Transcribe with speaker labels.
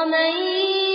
Speaker 1: ومن